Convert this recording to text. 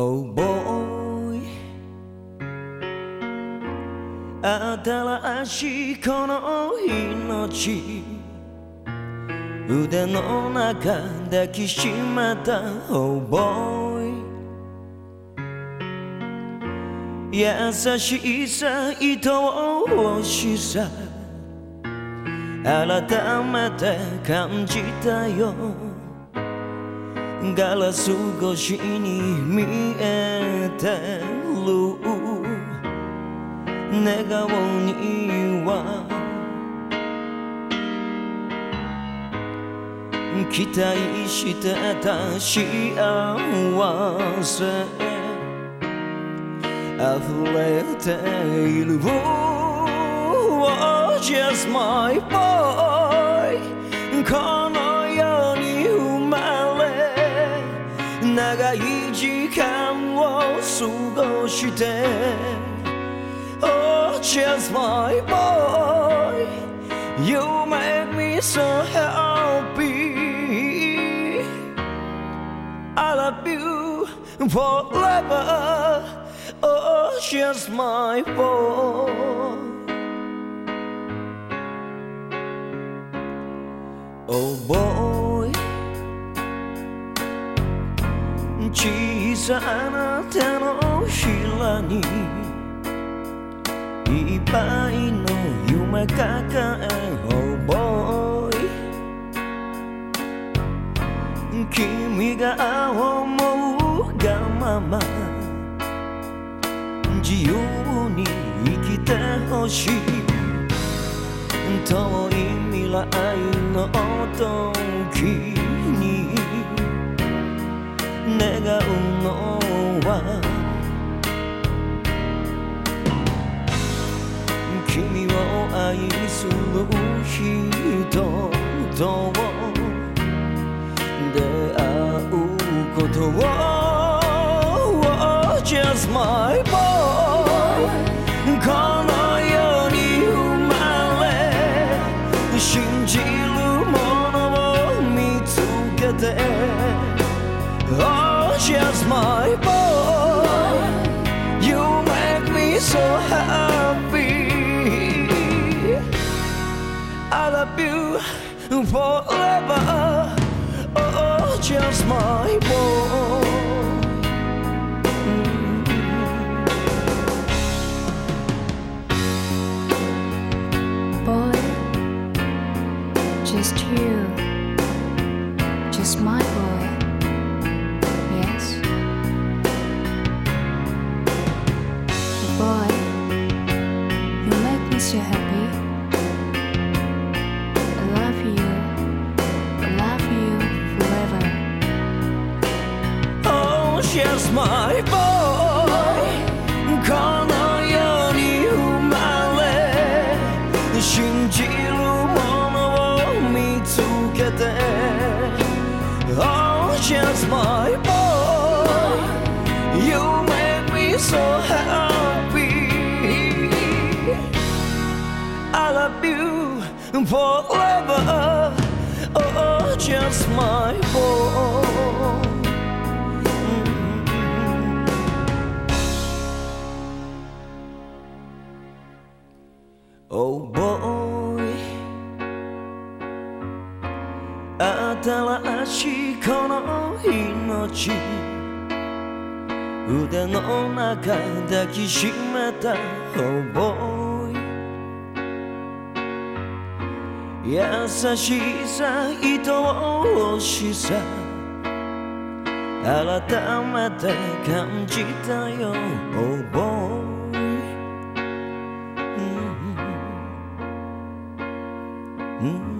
Oh boy. 新しいこの命腕の中抱きしめた。Oh boy. 優しさ愛おしさ。改めて感じたよ。ガラス越しに見えてる寝顔には期待してた幸せ溢れている Oh, just my boy こ 過ごして Oh, just my boy You make me so happy I love you forever Oh, just my boy 小さな手のひらにいっぱいの夢抱え Oh boy 君が思うがまま自由に生きてほしい。遠い未来の時のは君を愛する人と出会うことを Just my boy my boy. You make me so happy. I love you forever. Oh just my boy Boy, just you, just my boy. make me so happy. I love you, I love you forever. Oh, just my boy この世に生まれ信じるものを見つけて Oh, just my boy You forever Oh, just my boy Oh boy 新しいこの命腕の中抱きしめた Oh boy 優しさ愛おしさ改めて感じたよ Oh boy うん。